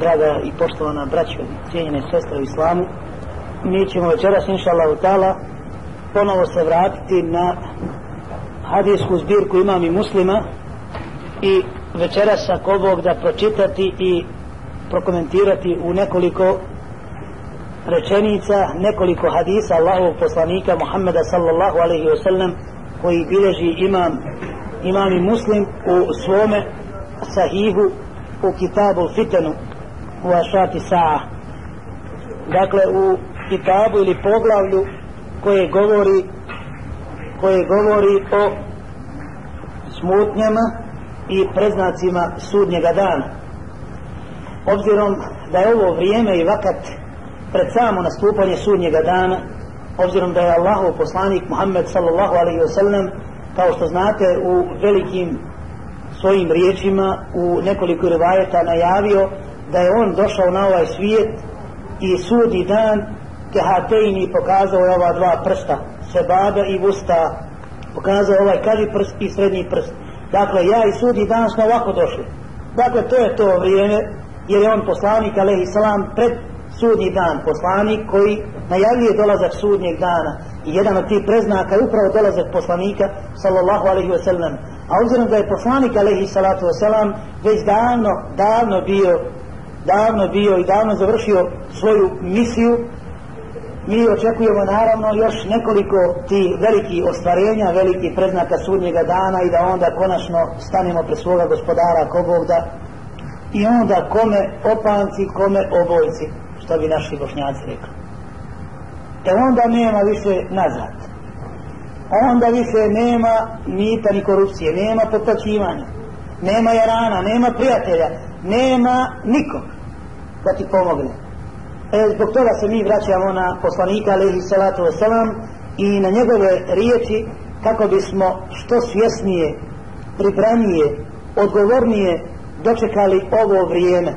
draga i poštovana braćo i cijenjene sestre u islamu mi ćemo večeras inša Allah ponovo se vratiti na hadijsku zbirku imam i muslima i večeras ako Bog da pročitati i prokomentirati u nekoliko rečenica, nekoliko hadisa Allahovog poslanika Muhammeda sallallahu alaihi wa sallam koji bileži imam imam i muslim u svome sahihu u kitabu fitenu u ašati sa'a. Dakle u kitabu ili poglavlju koje govori koje govori o smutnjama i preznacima sudnjega dana. Obzirom da je ovo vrijeme i vakat pred samo nastupanje sudnjega dana obzirom da je Allahov poslanik Muhammed sallallahu alaihi wa sallam kao što znate u velikim svojim riječima u nekoliko rivajeta najavio da je on došao na ovaj svijet i sudi dan kehatejni pokazao je ova dva prsta sebada i vusta pokazao ovaj kaži prst i srednji prst. Dakle ja i sudi dan smo ovako došli. Dakle to je to vrijeme jer je on poslanik alaihi salam pred sudnji dan poslanik koji najavljuje dolazak sudnjeg dana. I jedan od tih preznaka je upravo dolazak poslanika sallallahu alaihi wa sallam. A obzirom da je poslanik alaihi salatu wa sallam već davno, davno bio davno bio i davno završio svoju misiju. Mi očekujemo naravno još nekoliko ti veliki ostvarenja, veliki preznaka sudnjega dana i da onda konačno stanemo pre svoga gospodara kogog da i onda kome opanci, kome obojci što bi naši bošnjaci rekli. E onda nema više nazad. Onda više nema mita ni korupcije nema potlačivanja nema jarana, nema prijatelja nema nikog da ti pomogne. E, zbog toga se mi vraćamo na poslanika alaihi salatu wasalam i na njegove riječi kako bismo što svjesnije pripremnije odgovornije dočekali ovo vrijeme.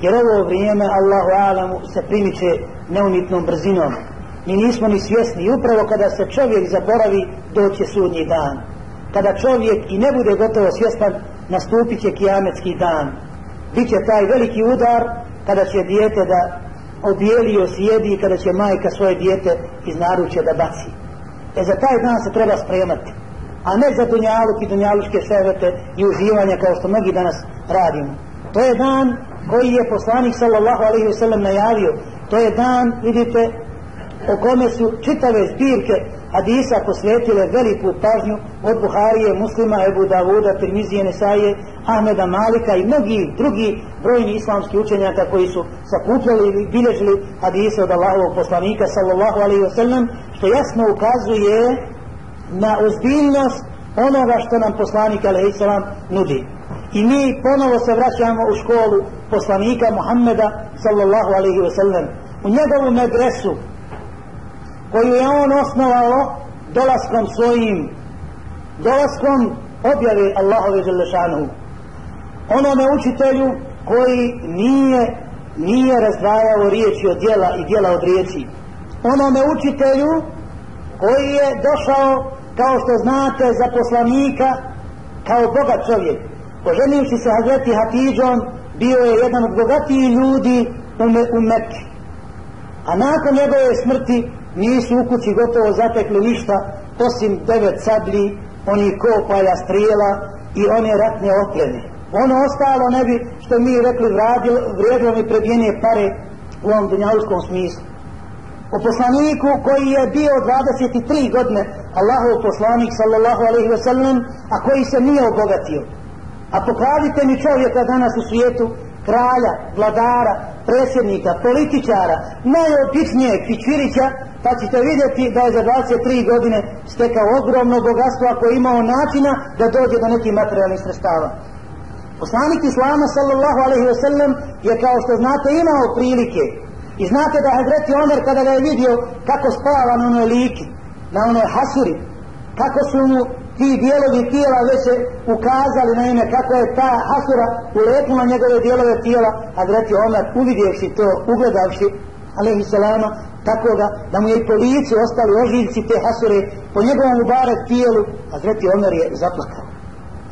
Jer ovo vrijeme Allahu alamu se primiče neumitnom brzinom. Mi nismo ni svjesni. Upravo kada se čovjek zaboravi doće sudnji dan. Kada čovjek i ne bude gotovo svjestan nastupit će kijametski dan. Biće taj veliki udar kada će dijete da objelio sjedi i kada će majka svoje dijete iz naručja da baci. E za taj dan se treba spremati a ne za dunjaluk i dunjaluške ševete i uživanja kao što mnogi danas radimo. To je dan koji je poslanik sallallahu alaihi wasallam najavio. To je dan vidite o kome su čitave zbirke hadisa posvetile veliku pažnju od Buharije, Muslima, Ebu Davuda, Tirmizije, Nesaje, Ahmeda Malika i mnogi drugi brojni islamski učenjaka koji su sakupljali i bilježili hadise od Allahovog poslanika sallallahu alaihi wasallam što jasno ukazuje na ozbiljnost onoga što nam poslanik alaihi sallam nudi. I mi ponovo se vraćamo u školu poslanika Muhammeda sallallahu alaihi wa sallam u njegovu medresu koju je on osnovao dolaskom svojim dolaskom objave Allahove Želešanu onome učitelju koji nije nije razdvajao riječi od dijela i dijela od riječi. Onome učitelju koji je došao kao što znate za poslanika kao bogat čovjek. Oženivši se Hazreti Hatidžom bio je jedan od bogatijih ljudi u, me, u Mekke a nakon njegove smrti nisu u kući gotovo zatekli ništa osim devet sablji oni kopalja strijela i one ratne opreme ono ostalo ne bi što mi rekli vradilo, vrijedilo mi prebijene pare u ovom dunjavskom smislu. O poslaniku koji je bio 23 godine Allahov poslanik sallallahu alaihi ve sellem a koji se nije obogatio. A pokažite mi čovjeka danas u svijetu kralja, vladara, predsjednika, političara, najobičnijeg Fičvirića, pa ćete vidjeti da je za 23 godine stekao ogromno bogatstvo ako je imao načina da dođe do nekih materijalnih sredstava. Poslanik Islama sallallahu alaihi wa sallam je kao što znate imao prilike i znate da Hazreti Omer kada ga je vidio kako spava na onoj liki, na onoj hasuri, kako su mu ti dijelovi tijela već ukazali na ime kako je ta hasura uletnula njegove dijelove tijela, a Hazreti Omer uvidjevši to, ugledavši, alaihi salama, tako da, da mu je i po licu ostali ožiljci te hasure po njegovom ubarak tijelu, a Zreti Omer je zaplakao.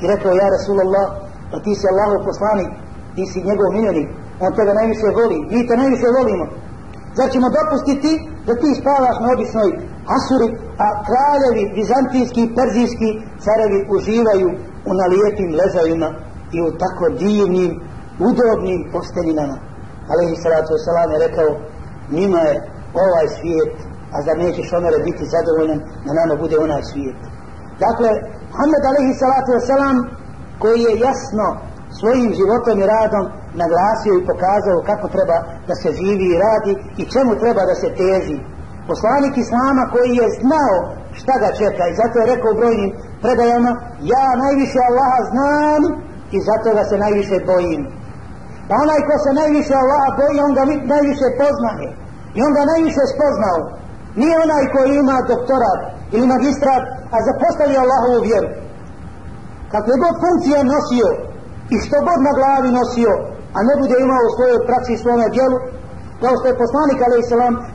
I rekao, ja Rasulallah, pa ti si Allahov poslanik, ti si njegov miljenik, on tebe najviše voli, mi te najviše volimo. Zar ćemo dopustiti da ti spavaš na običnoj Asuri, a kraljevi, vizantijski i perzijski carevi uživaju u nalijepim lezajima i u tako divnim, udobnim posteljinama. Ali salatu wasalam je rekao, njima je ovaj svijet, a zar nećeš onore biti zadovoljan da nama bude onaj svijet. Dakle, Muhammed alaihi salatu wasalam, koji je jasno svojim životom i radom naglasio i pokazao kako treba da se živi i radi i čemu treba da se teži. Poslanik Islama koji je znao šta ga čeka i zato je rekao brojnim predajama ja najviše Allaha znam i zato ga se najviše bojim. Pa onaj ko se najviše Allaha boji, on ga najviše poznaje. I onda najviše spoznao. Nije onaj koji ima doktorat ili magistrat, a zapostavio Allahovu vjeru. Kakve god funkcije nosio i što god na glavi nosio, a ne bude imao u svojoj praksi i svome djelu, kao što je poslanik a.s.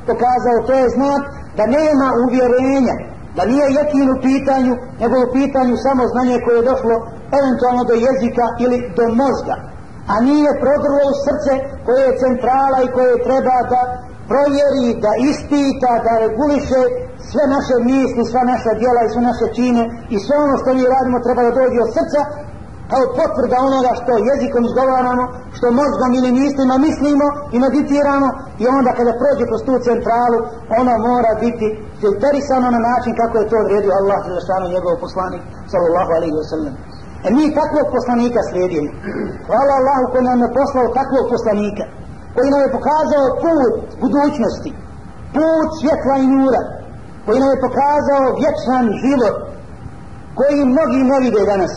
pokazao, to je znak da nema uvjerenja, da nije jekin u pitanju, nego u pitanju samo znanje koje je došlo eventualno do jezika ili do mozga, a nije prodrlo u srce koje je centrala i koje treba da provjeri, da ispita, da reguliše sve naše misli, sva naša djela i sve naše čine i sve ono što mi radimo treba da dođe od srca kao potvrda onoga što jezikom izgovaramo, što mozgom ili mislima mislimo i meditiramo i onda kada prođe kroz tu centralu, ono mora biti filterisano na način kako je to odredio Allah za šanu njegov poslanik, sallallahu alaihi wa sallam. E mi takvog poslanika slijedimo. Hvala Allahu koji nam je poslao takvog poslanika, koji nam je pokazao put budućnosti, put svjetla i nura, koji nam je pokazao vječan život, koji mnogi ne vide danas.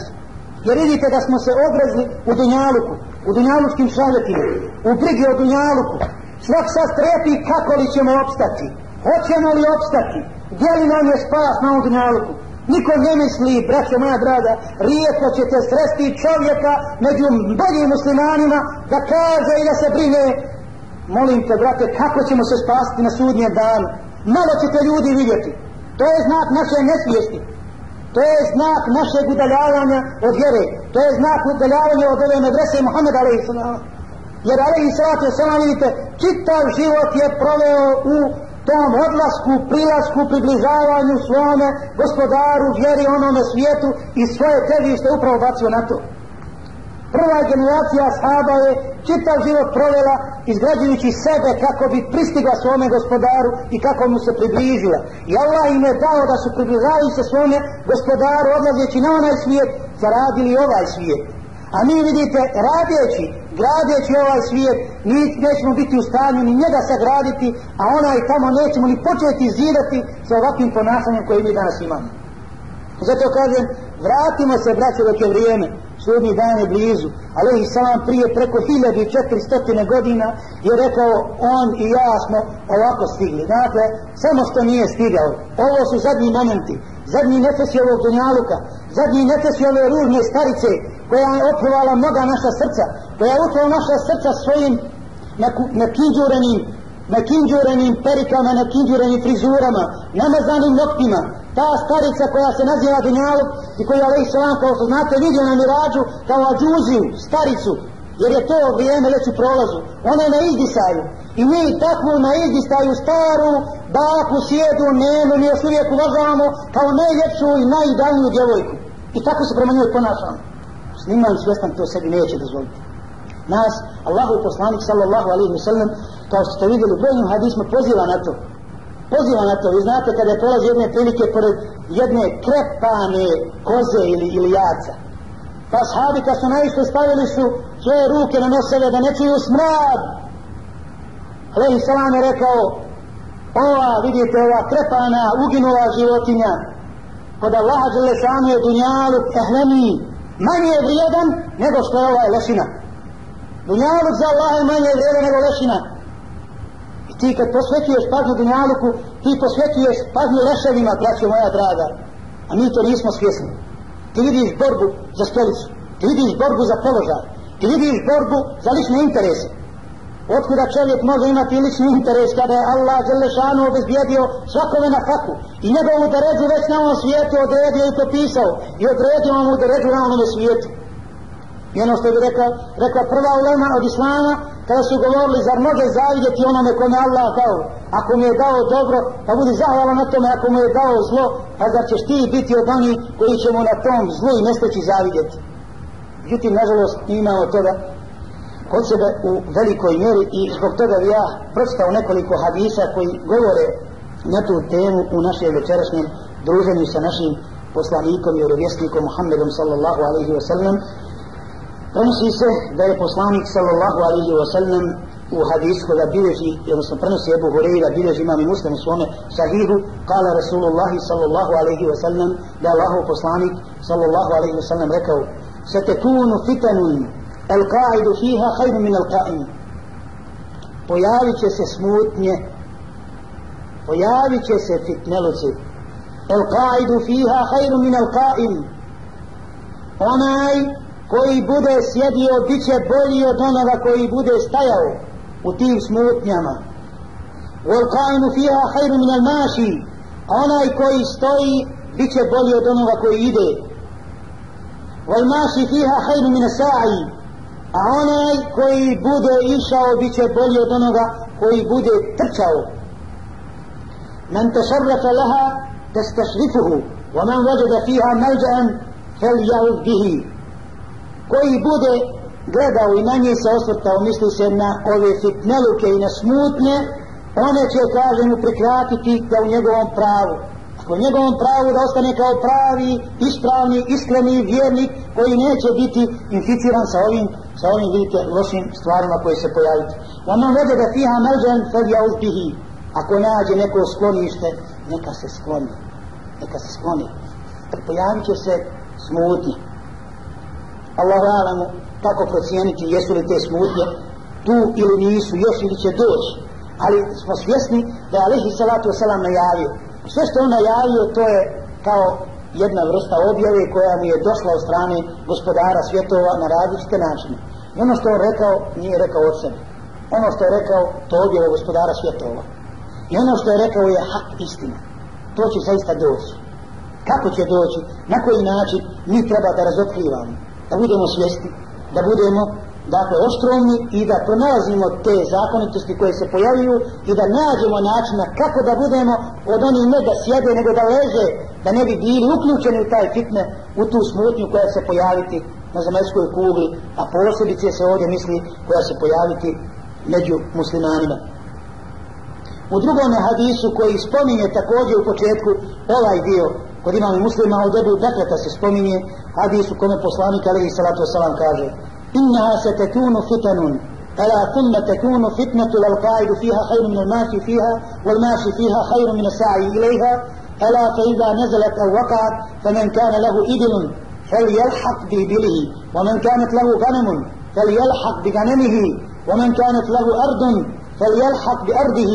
Jer vidite da smo se obrezli u Dunjaluku, u Dunjalučkim šaljetima, u brigi o Dunjaluku. Svak sad strepi kako li ćemo opstati. Hoćemo li opstati? Gdje li nam je spas na ovom Dunjaluku? Niko ne misli, braćo moja draga, rijetko ćete sresti čovjeka među boljim muslimanima da kaže i da se brine. Molim te, brate, kako ćemo se spasti na sudnje dan? Malo ćete ljudi vidjeti. To je znak naše nesvijesti. To je znak našeg udaljavanja od vjere. To je znak udaljavanja od ove medrese Muhammed a.s. Jer a.s. vidite, čitav život je proveo u tom odlasku, prilasku, približavanju svome gospodaru, vjeri onome svijetu i svoje težište upravo bacio na to. Prva generacija sahaba je čitav život provela izgrađujući sebe kako bi pristigla svome gospodaru i kako mu se približila. I Allah im je dao da su približali se svome gospodaru odlazeći na onaj svijet, zaradili ovaj svijet. A mi vidite, radjeći, gradeći ovaj svijet, mi nećemo biti u stanju ni njega sagraditi, a onaj tamo nećemo ni početi zidati sa ovakvim ponašanjem koje mi danas imamo. Zato kažem, vratimo se, braće, dok je vrijeme sudnji dan je blizu, ali i sam prije preko 1400 godina je rekao on i ja smo ovako stigli. Dakle, samo što nije stigao. Ovo su zadnji momenti, zadnji nefesi ovog dunjaluka, zadnji nefesi ove ružne starice koja je opljivala mnoga naša srca, koja je utrala naša srca svojim nakinđurenim, nakinđurenim perikama, nakinđurenim frizurama, namazanim noktima, ta starica koja se naziva Dunjaluk i koja je Islam, kao što znate, vidio na mirađu kao ađuziju, staricu, jer je to vrijeme već u prolazu. Ona je na izdisaju. I mi takvu na izdisaju staru baku, sjedu, nenu, mi još uvijek uvažavamo kao najljepšu i najidealniju djevojku. I tako se prema njoj ponašamo. Sniman svjestan to sebi neće dozvoliti. Nas, Allahu poslanik sallallahu alaihi wa sallam, kao što ste vidjeli u brojnim hadismu, poziva na to poziva na to. Vi znate kada je prolazi jedne prilike pored jedne krepane koze ili, ili jaca. Pa sahabi kad su naišli stavili su svoje ruke na noseve da ne čuju smrad. Alehi salam je rekao, ova, vidite, ova krepana, uginula životinja, kod Allaha Đelešanu je dunjaluk ehlemi, manje je vrijedan nego što je ova lešina. Dunjaluk za Allah je manje vrijedan nego lešina ti kad posvetuješ pažnju dunjaluku, ti posvetuješ pažnju leševima, braćo moja draga. A mi to nismo svjesni. Ti vidiš borbu za stolicu, ti vidiš borbu za položaj, ti vidiš borbu za lične interese. Otkuda čovjek može imati lični interes kada je Allah Đelešanu obezbijedio svakome na faku i njegovu deređu već na ovom svijetu odredio i popisao i odredio mu deređu na ovom svijetu. I ono što bi rekla, rekla prva ulema od Islama, kada su govorili zar može zavidjeti onome kome Allah dao? Ako mu je dao dobro pa budi zahvalan na tome ako mu je dao zlo pa zar ćeš ti biti od onih koji će mu na tom zlu i nesteći zavidjeti? Međutim nažalost imamo toga kod sebe u velikoj mjeri i zbog toga bi ja pročitao nekoliko hadisa koji govore na tu temu u našem večerašnjem druženju sa našim poslanikom i urovjesnikom Muhammedom sallallahu alaihi wa sallam prenosi se da je poslanik sallallahu alaihi wa sallam u hadisu koga bilježi, odnosno prenosi Ebu Hureyra, bilježi imam i muslim u svome sahihu, kala Rasulullahi sallallahu alaihi wa sallam, da je Allahov poslanik sallallahu alaihi wa sallam rekao, setekunu fitanun, el qaidu fiha hajdu min el qaim. Pojavit će se smutnje, pojavit će se fitneluci, el qaidu fiha hajdu min el qaim. Onaj koji bude sjedio, bit će bolji od onoga koji bude stajao u tim smutnjama. Wal qaimu fiha hajru min el maši. Onaj koji stoji, bit će bolji od onoga koji ide. Wal maši fiha hajru min sa'i. A onaj koji bude išao, bit će bolji od onoga koji bude trčao. Men tešarrafa laha تستشرفه ومن وجد فيها ملجأ فليعوذ به koji bude gledao i na nje se osvrtao, misli se na ove fitneluke i na smutnje, one će, kaže mu, prikratiti da u njegovom pravu. Ako njegovom pravu da ostane kao pravi, ispravni, iskreni vjernik koji neće biti inficiran sa ovim, sa ovim vidite, lošim stvarima koje se pojaviti. Ono vede da fiha melđen fed ja uzbihi. Ako nađe neko sklonište, neka se skloni. Neka se skloni. Pojavit će se smutnje. Allahu alamu kako procijeniti jesu li te smutnje tu ili nisu još ili će doći ali smo svjesni da je Alihi salatu wasalam najavio sve što on najavio to je kao jedna vrsta objave koja mu je došla od strane gospodara svjetova na različite načine i ono što je rekao nije rekao od sebe ono što je rekao to objave gospodara svjetova I ono što je rekao je hak istina. To će zaista doći. Kako će doći? Na koji način? Mi treba da razotkrivamo. Da budemo svjesni. Da budemo dakle oštromni i da pronalazimo te zakonitosti koje se pojavljuju i da nađemo načina kako da budemo od onih ne da sjede nego da leže da ne bi bili uključeni u taj fitne u tu smutnju koja se pojaviti na zemaljskoj kugli a posebice se ovdje misli koja se pojaviti među muslimanima U drugom hadisu koji spominje također u početku ovaj dio kod imamo muslima od Ebu Bekreta se spominje hadisu kome poslanik alaihi salatu wasalam kaže innaha se tekunu fitanun ألا ثم تكون فتنة للقائد فيها خير من الماشي فيها والماشي فيها خير من السعي إليها ألا فإذا نزلت أو وقعت فمن كان له إبل فليلحق بإبله ومن كانت له غنم فليلحق بغنمه ومن كانت له أرض فليلحق بأرضه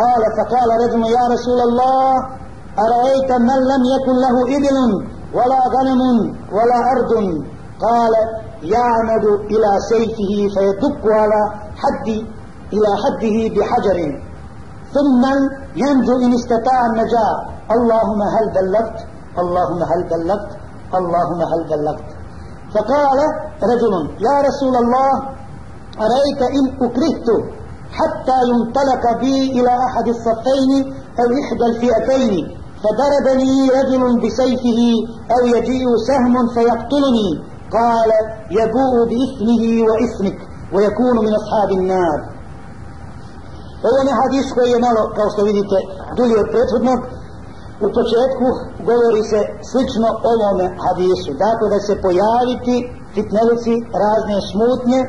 قال فقال رجل يا رسول الله أرأيت من لم يكن له إبل ولا غنم ولا أرض؟ قال يعمد إلى سيفه فيدق على حد إلى حده بحجر. ثم ينجو إن استطاع النجاة. اللهم هل بلغت؟ اللهم هل بلغت؟ اللهم هل بلغت. فقال رجل يا رسول الله أرأيت إن أكرهت حتى ينطلق بي إلى أحد الصفين أو إحدى الفئتين؟ فضربني رجل بسيفه أو يجيء سهم فيقتلني قال يبوء بإثمه وإثمك ويكون من أصحاب النار Ovo je hadis koji je malo, kao što vidite, dulje od prethodnog. U početku govori se slično ovome hadisu. Dakle, da se pojaviti fitnelici razne smutnje,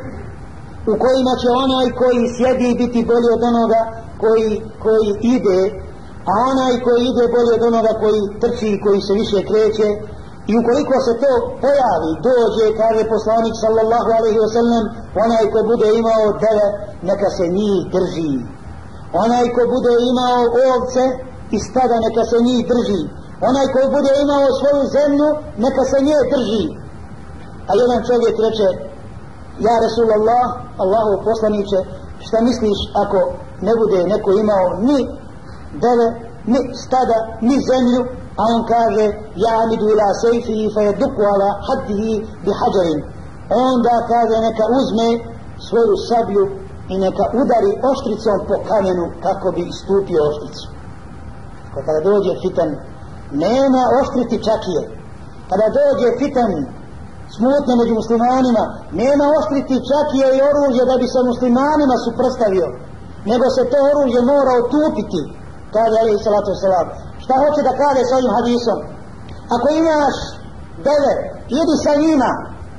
u kojima će onaj koji sjedi biti bolji od onoga koji, koji ide, a onaj koji ide bolje od onoga koji trči i koji se više kreće, i ukoliko se to pojavi, dođe, kaže poslanik sallallahu alaihi wa sallam, onaj ko bude imao deve, neka se njih drži. Onaj ko bude imao ovce i stada, neka se njih drži. Onaj ko bude imao svoju zemlju, neka se nje drži. A jedan čovjek reče, ja Resulallah, Allahu poslaniće, šta misliš ako ne bude neko imao ni deve, ni stada, ni zemlju, a on kaže, ja amidu ila sejfihi fe duku ala haddihi bi hađarin. Onda kaže neka uzme svoju sablju i neka udari oštricom po kamenu kako bi istupio oštricu. Kada dođe fitan, nema oštriti čakije. Kada dođe fitan, smutne među muslimanima, nema oštriti čakije i oružje da bi se muslimanima suprstavio, nego se to oružje mora otupiti, kaže Ali Salatu Salam. Šta hoće da kaže sa ovim hadisom? Ako imaš deve, jedi sa njima,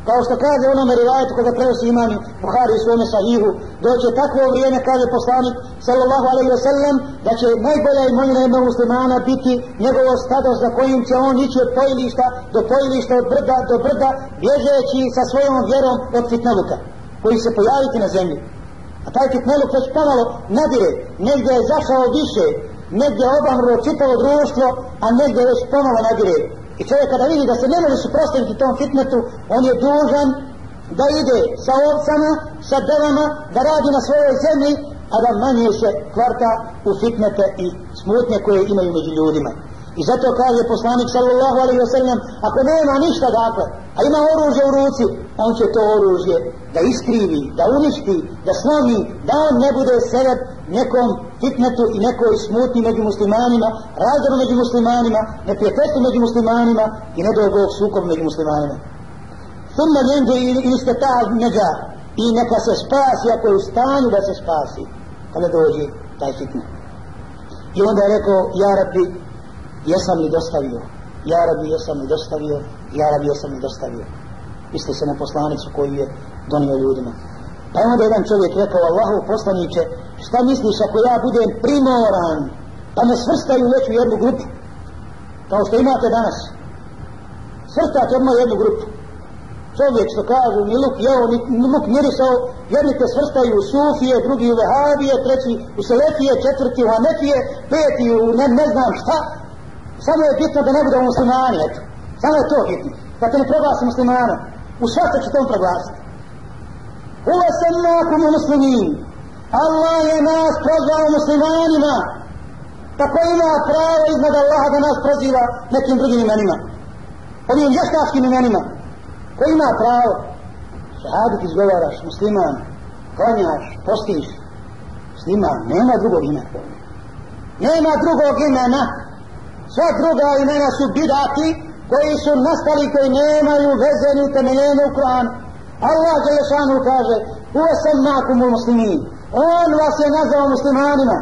kao što kaže onome rivajetu koga prenosi imam Buhari u svome sahihu, doće takvo vrijeme, kaže poslanik, sallallahu alaihi wa sallam, da će najbolja imovina jednog muslimana biti njegovo stado za kojim će on ići od pojilišta do pojilišta, od brda do brda, bježeći sa svojom vjerom od fitneluka, koji se pojaviti na zemlji. A taj fitneluk već pomalo nadire, negdje je zašao više, negdje obamrlo čitavo društvo, a negdje već ponovo nadire. I čovjek kada vidi da se ne može suprostaviti tom fitnetu, on je dužan da ide sa ovcama, sa devama, da radi na svojoj zemlji, a da manje se kvarta u fitnete i smutnje koje imaju među ljudima. I zato kaže poslanik sallallahu alaihi wa sallam, ako nema ništa dakle, a ima oružje u ruci, on će to oružje da iskrivi, da uništi, da slomi, da on ne bude sebeb nekom fitnetu i nekoj smutni među muslimanima, razdoru među muslimanima, neprijateljstvu među muslimanima i ne doj sukob među muslimanima. Thumma ljenđe ili ste ta neđa i neka se spasi ako je u stanju da se spasi kada dođe taj fitnet. I onda je rekao, ja rabbi, jesam li dostavio? Ja rabi jesam li dostavio? Ja rabi jesam li dostavio? Isto se na poslanicu koju je donio ljudima. Pa je onda jedan čovjek rekao, Allahu poslaniće, šta misliš ako ja budem primoran, pa me svrstaju već u jednu grupu, kao što imate danas. Svrstate odmah jednu grupu. Čovjek što kažu, ni luk jeo, ni, ni luk mirisao, jedni te svrstaju u Sufije, drugi u Vehabije, treći u Selefije, četvrti u Hanefije, peti u ne, ne znam šta. Samo je bitno da ne budemo muslimani, eto. Samo je to bitno. Da te ne proglasi muslimana. U svašta će tom proglasiti. Uva sam nakum u muslimin. Allah je nas prozvao muslimanima. Tako ima pravo iznad Allaha da nas proziva nekim drugim imenima. Ovim vještačkim imenima. Ko ima pravo? Šahadit izgovaraš, musliman, klanjaš, postiš. Musliman, nema drugog imena. Nema drugog imena. Sva druga imena su bidati koji su nastali, koji nemaju veze ni utemeljenje u Kur'anu. Allah Đelešanu kaže, uva u muslimin. On vas je nazvao muslimanima.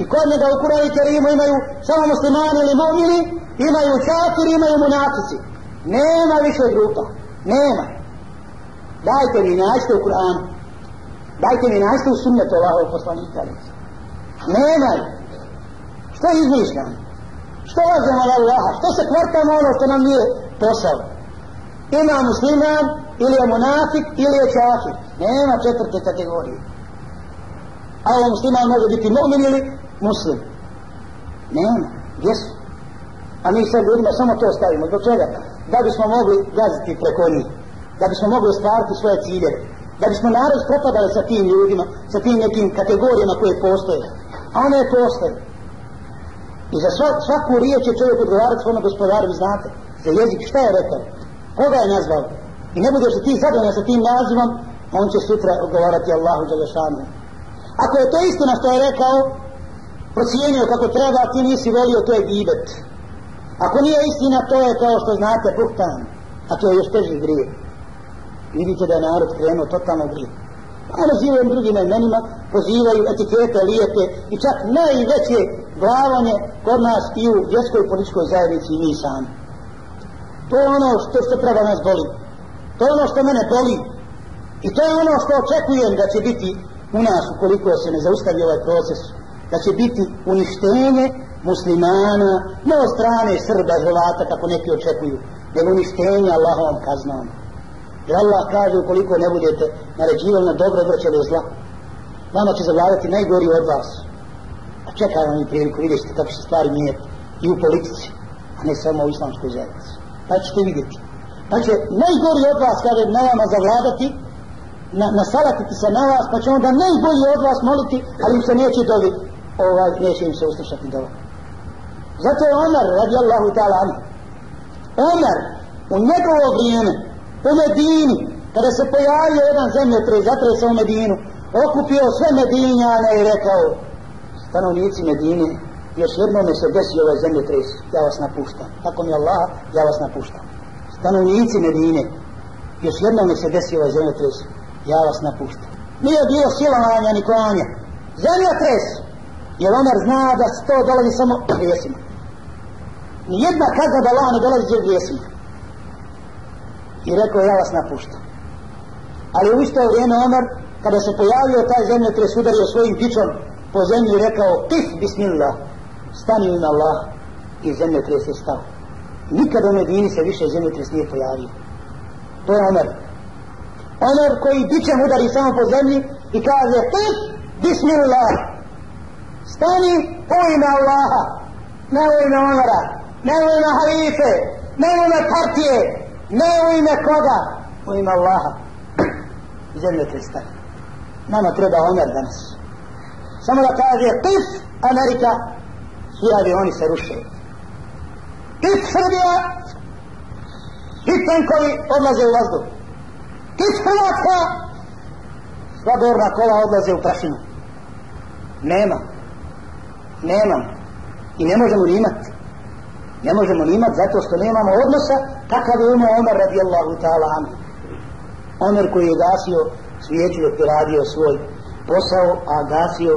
I kod njega u Kur'an i Kerimu imaju samo muslimani ili mu'mini, imaju čafiri, imaju munafici. Nema više grupa. Nema. Dajte mi nađite u Kur'anu. Dajte mi nađite u sunnetu Allahov poslanika. Nema. Što izmišljamo? Što lažemo na Allaha? Što se kvartamo ono što nam nije posao? Ima musliman, ili je monafik, ili je čafir. Nema četvrte kategorije. A ovo musliman može biti mu'min ili muslim. Nema. Gdje su? A mi sad ljudima samo to stavimo. Zbog čega? Da bismo mogli gaziti preko njih. Da bismo mogli ostvariti svoje cilje. Da bismo narod propadali sa tim ljudima, sa tim nekim kategorijama koje postoje. A one postoje. I za svaku riječ je čovjek odgovarati svome gospodaru, vi znate, za jezik, šta je rekao, koga je nazvao. I ne budeš ti zadovoljan sa tim nazivom, on će sutra odgovarati Allahu Đalešanu. Ako je to istina što je rekao, procijenio kako treba, ti nisi volio, to je gibet. Ako nije istina, to je kao što znate, buhtan, A to je još teži grije. Vidite da je narod krenuo totalno grije. A nazivaju drugim imenima, pozivaju etikete, lijepe i čak najveće glavanje kod nas i u vjerskoj političkoj zajednici i mi sami. To je ono što, se treba nas boli. To je ono što mene boli. I to je ono što očekujem da će biti u nas ukoliko se ne zaustavi ovaj proces. Da će biti uništenje muslimana, ne od strane Srba i Hrvata kako neki očekuju, nego uništenje Allahovom kaznom. Jer Allah kaže ukoliko ne budete naređivali na dobro, vrćali zla, vama će zavladati najgori od vas. A čekaj vam i priliku, vidjet ćete kako se stvari mijenjati i u politici, a ne samo u islamskoj zajednici. Pa ćete vidjeti. Pa će najgori od vas, kaže, na vama zavladati, na, nasalatiti se na vas, pa će onda najbolji od vas moliti, ali im se neće dobiti, ovaj, neće im se uslušati dovo. Zato je Omer, radi Allahu ta'ala, Omer, u njegovo vrijeme, u Medini, kada se pojavio jedan zemljotres, zatresao u Medinu, okupio sve Medinjane i rekao stanovnici Medine još jednom se desio ovaj zemljotres, ja vas napuštam. Tako mi Allah ja vas napuštam. Stanovnici Medine još jednom se desio ovaj zemljotres, ja vas napuštam. Nije bio silovanja ni klanja. Zemljotres! jer Omer zna da se to dolazi samo grijesima. Nijedna kazna da Allah ne dolazi grijesima i rekao ja vas napuštam. Ali u isto vrijeme Omer kada se pojavio taj zemljotres udario svojim pičom po zemlji i rekao tif bismillah stani u ime Allah i zemljotres je stao nikada u Medini se više zemljotres nije pojavio. To je Omer. Omer koji bićem udari samo po zemlji i kaže tif bismillah stani u ime Allaha. Ne u ime Omera ne u ime halife ne u ime partije ne u ime koga u ime Allaha Zemlje Krista. nama treba Omer danas. Samo da kaže, tif Amerika, svi avioni se ruše. Tif Srbija, svi tankovi odlaze u vazduh. Tif Hrvatska, sva borna kola odlaze u prašinu. Nema. Nema. I ne možemo ni imati. Ne možemo ni imati zato što nemamo odnosa kakav je imao Omer radijallahu ta'ala anhu. Omer koji je gasio svijeću dok je radio svoj posao, a gasio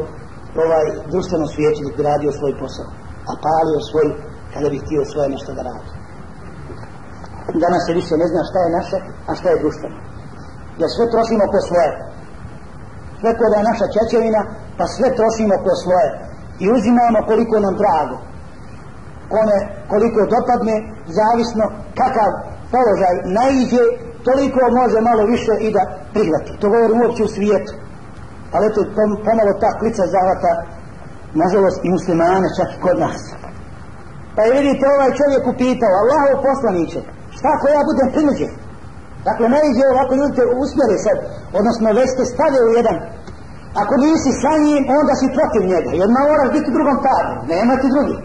ovaj društveno svijeću dok je radio svoj posao. A palio svoj kada bi htio svoje nešto da radi. Danas se više ne zna šta je naše, a šta je društveno. Jer sve trošimo po svoje. Sve da je naša čečevina, pa sve trošimo po svoje. I uzimamo koliko nam drago. Kome koliko dopadne, zavisno kakav položaj naiđe toliko može malo više i da prihvati. To govorim uopće u svijetu. Ali eto, pomalo ta klica zavata, nažalost, i muslimane čak i kod nas. Pa je vidite, ovaj čovjek upitao, Allahov poslaniće, šta ako ja budem prinuđen? Dakle, naiđe ovako ljudi te usmjeri sad, odnosno već te stave u jedan. Ako nisi sa njim, onda si protiv njega, jer mora moraš biti u drugom tabu, nema ti drugi.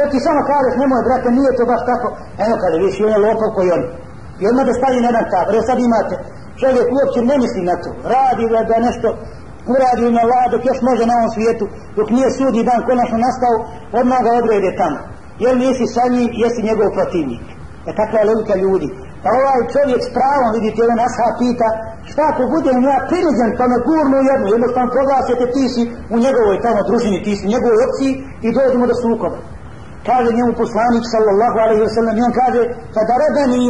Jer ti samo kažeš, nemoj brate, nije to baš tako, evo kada viš, on je lopov koji on. I odmah da stavi na jedan tabor. Evo sad imate, čovjek uopće ne misli na to. Radi da, da nešto uradi na Allah dok još može na ovom svijetu, dok nije sudi dan konačno nastao, odmah ga odrede tamo. Jer nisi sa njim, jesi njegov protivnik. E takva je logika ljudi. Pa ovaj čovjek s pravom, vidite, jedan asha pita, šta ako budem ja prinuđen, pa me gurnu jednu, jednostavno proglasite, ti si u njegovoj tamo družini, ti si u njegovoj opciji i dođemo do sukoba kaže njemu poslanik sallallahu alaihi wa sallam i on kaže kada redani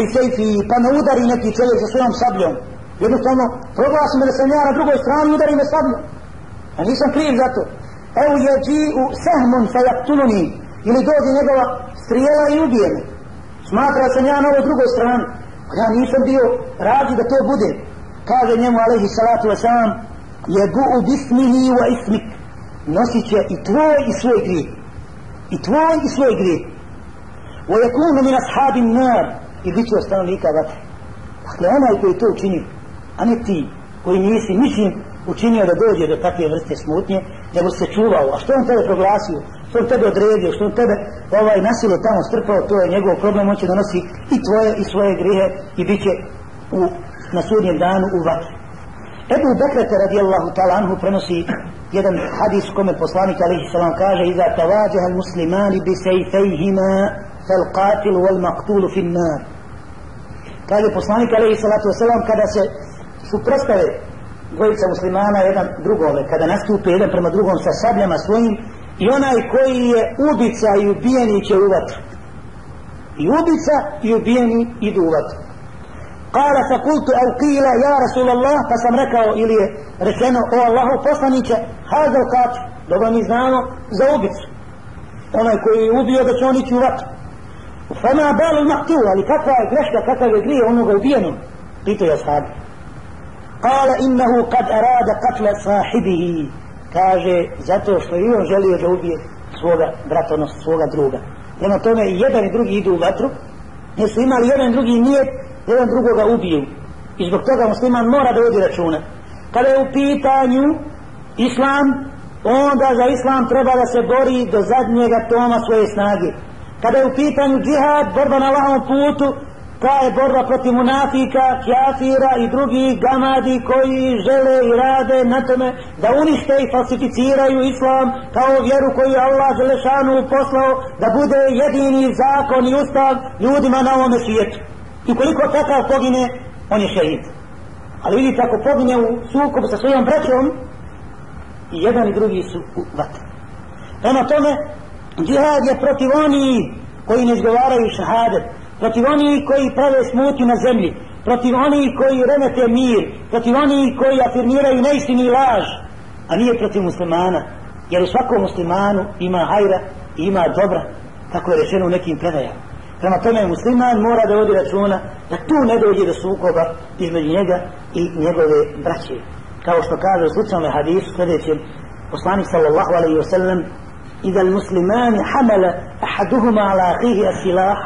bi sejfi pa me udari neki čovjek sa svojom sabljom. Jednostavno proglasim da sam ja na drugoj strani udari me sabljom a nisam kriv za to. Evo je dži u sehmun sa jaktuluni ili dođe njegova strijela i ubije me. Smatra sam ja na ovoj drugoj strani. A ja nisam bio radi da to bude. Kaže njemu alaihi salatu wa sallam je bu u bismihi wa ismik nosit će i tvoj i svoj grijeh i tvoj i svoj grijeh. wa yakunu min ashabi an-nar i bit će stanovnika vatre. Dakle onaj koji to učinio a ne ti koji nisi ničim učinio da dođe do takve vrste smutnje nego se čuvao. A što on tebe proglasio? Što on tebe odredio? Što on tebe ovaj nasilo tamo strpao? To je njegov problem. On će donosi i tvoje i svoje grijehe i bit će u, na sudnjem danu u vatru Ebu Bekrete radijallahu ta'ala anhu prenosi jedan hadis kome poslanik alaihi salam kaže iza tavađeha muslimani bi sejfejhima fel qatil wal maktulu fin nar kaže poslanik alaihi salatu wasalam kada se suprostave dvojica muslimana jedan drugome kada nastupe jedan prema drugom sa sabljama svojim i onaj koji je ubica i ubijeni će u vatru. I ubica i ubijeni idu u vatru. Kala fa kultu au kila ja Rasulallah pa sam rekao ili je rečeno o Allahu poslaniće hazel kači dobro mi znamo za ubicu onaj koji je ubio da će on ići u vatru Fama balu maktu, ali kakva je greška, kakav je grije onoga ubijenom? Pitao je ashabi. Kala innahu kad arada katla sahibihi. Kaže, zato što i on želio da ubije svoga brata, odnosno svoga druga. Prema tome, jedan i drugi idu u vatru, jer su imali jedan drugi nijet, jedan drugoga ubiju. I zbog toga musliman mora da vodi računa. Kada je u pitanju islam, onda za islam treba da se bori do zadnjega toma svoje snage. Kada je u pitanju džihad, borba na lahom putu, ta je borba protiv munafika, kjafira i drugih gamadi koji žele i rade na tome da unište i falsificiraju islam kao vjeru koju je Allah Želešanu poslao da bude jedini zakon i ustav ljudima na ovome svijetu. I koliko takav pogine, on je šehid. Ali vidite, ako pogine u sukobu sa svojom braćom, i jedan i drugi su u vatru. Prema tome, džihad je protiv oni koji ne izgovaraju šahadet, protiv oni koji prave smuti na zemlji, protiv oni koji remete mir, protiv oni koji afirmiraju neistini i laž, a nije protiv muslimana, jer u svakom muslimanu ima hajra i ima dobra, kako je rečeno u nekim predajama. Prema tome musliman mora da vodi računa da tu ne dođe do sukoba između njega i njegove braće. Kao što kaže u slučajnom hadisu sljedećem poslanik sallallahu alaihi wa sallam إذا المسلمان حمل أحدهما على أخيه السلاح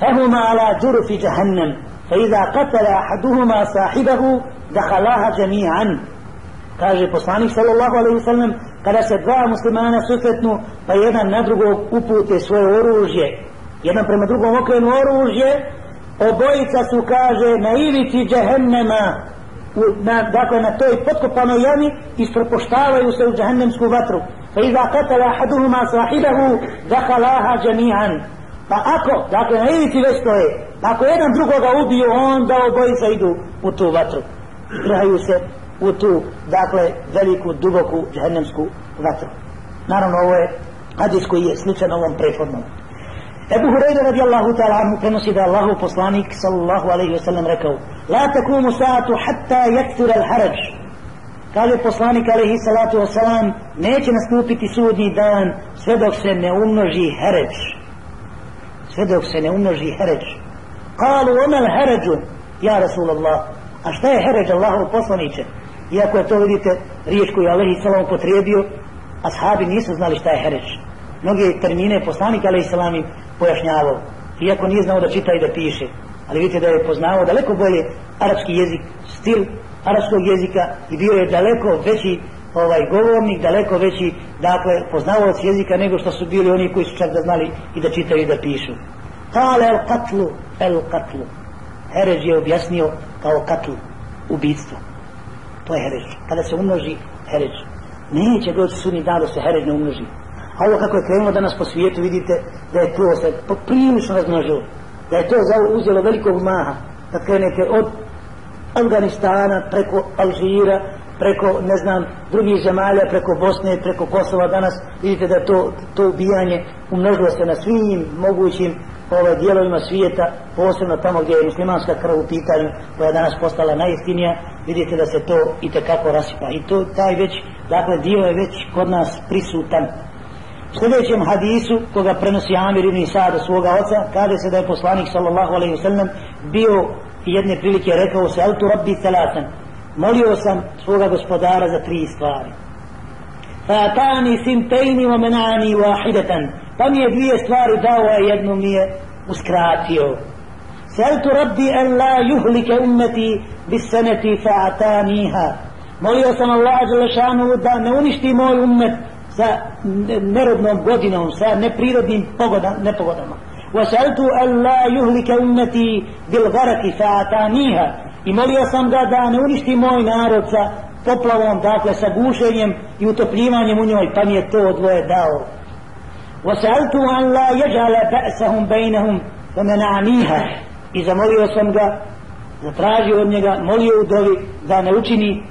فهما على جرف جهنم فإذا قتل أحدهما صاحبه دخلاها جميعا kaže poslanik sallallahu alejhi ve sellem kada se dva muslimana susretnu pa jedan na drugog upute svoje oružje jedan prema drugom okrenu oružje obojica su kaže na ivici džehennema u, na, dakle na toj potkopanoj jami ispropoštavaju se u džehennemsku vatru. Fa iza katala ahaduhuma sahibahu dakhalaha jami'an. Pa ako dakle na ivici već to je ako jedan drugoga ubiju onda obojica idu u tu vatru. Graju se u tu dakle veliku duboku džehennemsku vatru. Naravno ovo je hadis koji je sličan ovom prethodnom. Ebu Hureyre radijallahu ta'ala anhu prenosi da Allahu poslanik sallallahu alaihi wasallam rekao La takumu saatu hatta jaktura al-haraj. Kaže poslanik alaihi salatu wasalam Neće nastupiti sudnji dan sve dok se ne umnoži heređ Sve dok se ne umnoži heređ Kalu ona al-harađu Ja Rasulallah A šta je heređ Allahu poslaniće? Iako je to vidite riječ koju je alaihi salam potrebio Ashabi nisu znali šta je heređ mnoge termine poslanik alaih salami pojašnjavao iako nije znao da čita i da piše. Ali vidite da je poznavao daleko bolje arapski jezik stil arapskog jezika i bio je daleko veći ovaj govornik daleko veći dakle poznavalac jezika nego što su bili oni koji su čak da znali i da čitaju i da pišu. Kale el katlu el katlu. Herež je objasnio kao katlu ubijstvo to je Herež kada se umnoži Herež neće doći sudni dan da se Herež ne umnoži. A ovo kako je krenulo danas po svijetu, vidite da je to se poprilično razmnožilo. Da je to uzelo velikog maha. Da krenete od Afganistana preko Alžira, preko, ne znam, drugih zemalja, preko Bosne, preko Kosova danas, vidite da to, to ubijanje umnožilo se na svim mogućim ovaj, dijelovima svijeta, posebno tamo gdje je muslimanska krv u pitanju, koja je danas postala najjeftinija, vidite da se to i kako rasipa. I to, taj već, dakle, dio je već kod nas prisutan sljedećem hadisu koga prenosi Amir ibn Sa'ad svoga oca kaže se da je poslanik sallallahu alaihi wasallam bio jedne prilike rekao se autu rabbi talatan molio sam svoga gospodara za tri stvari. Fatani atani wa menani wahidatan. Pa mi je dvije stvari dao a jednu mi je uskratio. Seltu rabbi an la juhlike ummeti bis sanati fa'ataniha. molio sam Allah da ne uništi moj ummet sa nerodnom godinom, sa neprirodnim pogoda, nepogodama. Wasaltu an la أُمَّتِي ummati bil. I molio sam ga da ne uništi moj narod sa poplavom, dakle sa gušenjem i utopljivanjem u njoj, pa mi je to dvoje dao. Wasaltu an la yaj'ala ba'sahum bainahum fa. I zamolio sam ga, zatražio od njega, molio u dovi da ne učini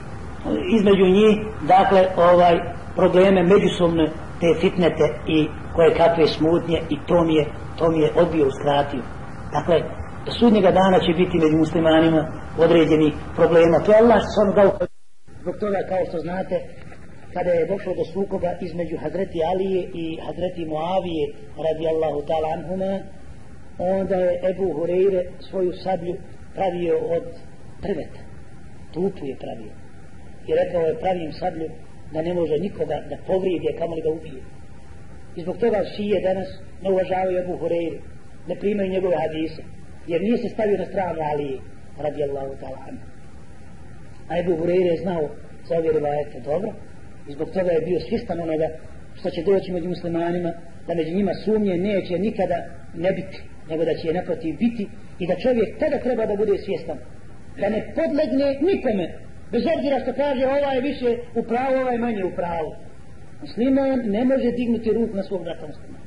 između njih, dakle, ovaj, probleme međusobne te fitnete i koje kakve smutnje i to mi je, to mi je odbio uskratio. Dakle, do sudnjega dana će biti među muslimanima određeni problema. To je Allah što sam dao zbog toga kao što znate kada je došlo do sukoba između Hazreti Alije i Hazreti Muavije radi Allahu ta'ala anhuma onda je Ebu Hureyre svoju sablju pravio od prveta tupu je pravio i rekao je pravim sablju da ne može nikoga da povrijedi, kamo li ga ubije. I zbog toga šije danas ne uvažavaju Ebu Hureyre, ne primaju njegove hadise, jer nije se stavio na stranu Alije, radi Allahu ta'ala. A Ebu Hureyre je znao za ove rivajete dobro, i zbog toga je bio svistan onoga što će doći među muslimanima, da među njima sumnje neće nikada ne biti. nego da će je naprotiv biti i da čovjek tada treba da bude svjestan da ne podlegne nikome bez obzira što kaže ova je više u pravu, ova je manje u pravu musliman ne može dignuti ruk na svog brata muslimana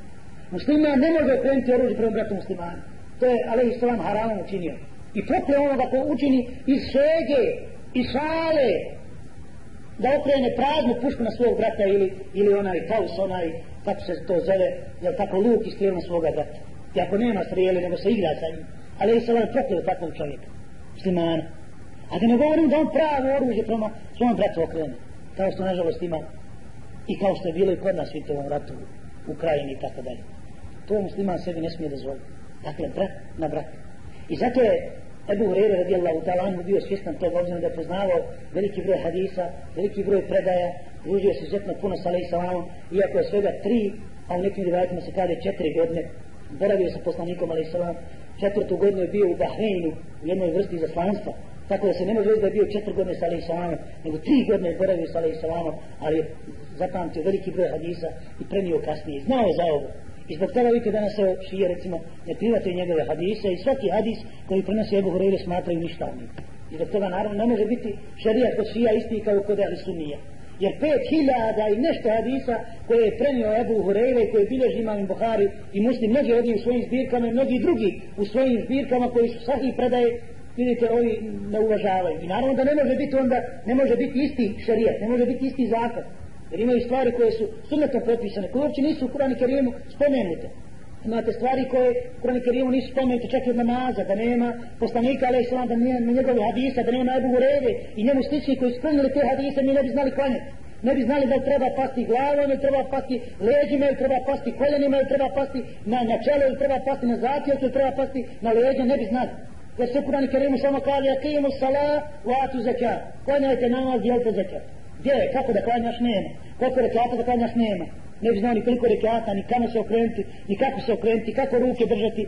musliman ne može okrenuti oružje prema bratu muslimana to je Ali Islam haramom učinio i prokle onoga ko učini iz šege i šale da okrene praznu pušku na svog brata ili, ili onaj kaus, onaj, kako se to zove, jel tako luk i strijelno svoga brata. I ako nema strijele, nego se igra sa njim. Ali je se ovaj prokleo takvog čovjeka, muslimana. A da ne govorim da on pravo oružje prema svom bratu okrene. Kao što nažalost ima i kao što je bilo i kod nas u ovom ratu u krajini i tako dalje. To musliman sebi ne smije dozvoliti. Dakle, brat na brat. I zato je Ebu Hureyre radijallahu ta'ala anhu bio svjestan toga obzirom da je poznavao veliki broj hadisa, veliki broj predaja, družio se zetno puno sa alaih salamom, iako je svega tri, a u nekim rivajatima se kada četiri godine, boravio sa poslanikom alaih salamom, četvrtu godinu je bio u Bahreinu, u jednoj vrsti zaslanstva, tako da se ne može reći da je bio četiri godine sa alaih nego tri godine je boravio sa alaih ali je zapamtio veliki broj hadisa i prenio kasnije, znao za ovo, I zbog toga vidite danas evo šije recimo ne private njegove hadise i svaki hadis koji prenosi Ebu Hureyre smatraju ništavnim. I zbog toga naravno ne može biti šerijat kod šija isti kao kod Ali Sunnija. Jer pet hiljada i nešto hadisa koje je prenio Ebu Hureyre i koje bilježi imam Buhari i muslim mnogi od njih u svojim zbirkama i mnogi drugi u svojim zbirkama koji su sahih predaje vidite ovi ne uvažavaju. I naravno da ne može biti onda, ne može biti isti šarijet ne može biti isti zakon. Jer imaju stvari koje su sunnetom propisane, koje uopće nisu u Kurani Kerimu spomenute. Imate stvari koje u Kurani Kerimu nisu spomenute čak i od namaza, da nema poslanika, ali islam, da nema njegove hadisa, da nema Ebu Hurede i njemu slični koji su te hadise, mi ne bi znali klanjati. Ne bi znali da treba pasti glavom, ili treba pasti leđima, ili treba pasti koljenima, ili treba pasti na, na čelo, ili treba pasti na zatijel, ili treba pasti na leđa, ne bi znali. Jer se Kur'an Kerimu samo kaže, akimu salat, vatu zekat. Klanjajte namaz, dijelite zekat. Gdje je, kako da klanjaš nema? Koliko rekata da klanjaš nema? Ne bi znao ni koliko rekata, ni kamo se okrenuti, ni kako se okrenuti, kako ruke držati,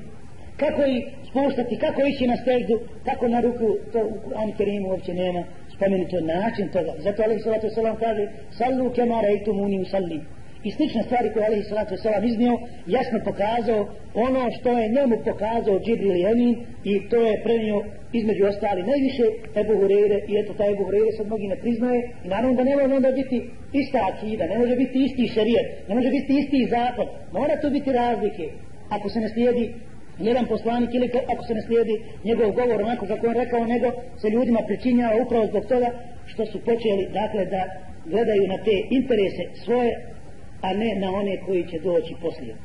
kako ih spuštati, kako ići na stegdu kako na ruku, to u Kur'an Kerimu uopće nema spomenuto način toga. Zato Ali Salatu Salam kaže, sallu kemara itumuni usallim i slične stvari koje Alihi Salatu Veselam iznio, jasno pokazao ono što je njemu pokazao Džibril i Emin i to je prenio između ostali najviše Ebu Hureyre i eto taj Ebu Hureyre sad mnogi ne priznaje i naravno da ne može onda biti ista akida, ne može biti isti šarijet, ne može biti isti zakon, mora to biti razlike. Ako se ne slijedi jedan poslanik ili ako se ne slijedi njegov govor onako kako on rekao nego se ljudima pričinjava upravo zbog toga što su počeli dakle da gledaju na te interese svoje a ne na one koji će doći poslije.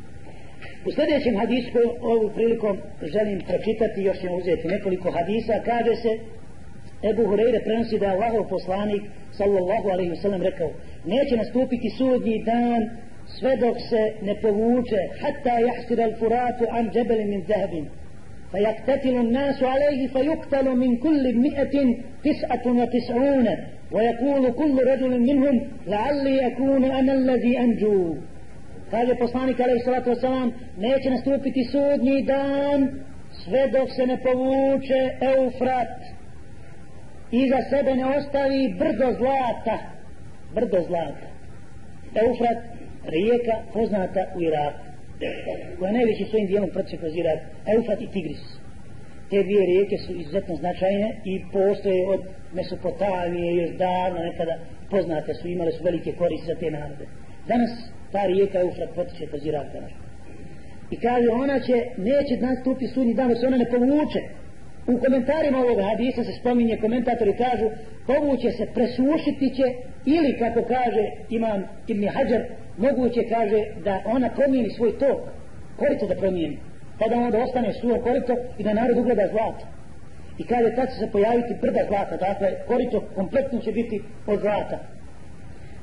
U sljedećem hadisku ovu prilikom želim pročitati, još ćemo uzeti nekoliko hadisa, kaže se Ebu Hureyre prenosi da je Allahov poslanik sallallahu alaihi wa sallam rekao neće nastupiti sudnji dan sve dok se ne povuče hatta jahsir al furatu an džebelin min zahabin فيقتتل الناس عليه فيقتل من كل مئة تسعة وتسعون ويقول كل رجل منهم لعلي أكون أنا الذي أنجو kaže poslanik alaihi salatu wasalam neće nastupiti sudnji dan sve dok se ne povuče Eufrat i za sebe ne ostavi brdo zlata brdo zlata Eufrat rijeka poznata u Iraku koja najveći svojim dijelom protiče kroz Irak Eufrat i Tigris. Te dvije rijeke su izuzetno značajne i postoje od Mesopotamije još davno nekada poznate su imale su velike koristi za te narode. Danas ta rijeka Eufrat potiče kroz Irak danas i kaže ona će neće danas stupi sudnji dan se ona ne povuče u komentarima ovog hadisa se spominje komentatori kažu povuće se presušiti će ili kako kaže imam Ibn Hajar moguće kaže da ona promijeni svoj tok korito da promijeni pa da onda ostane suvo korito i da narod ugleda zlato. I kaže, tad će se pojaviti brda zlata, dakle, korito kompletno će biti od zlata.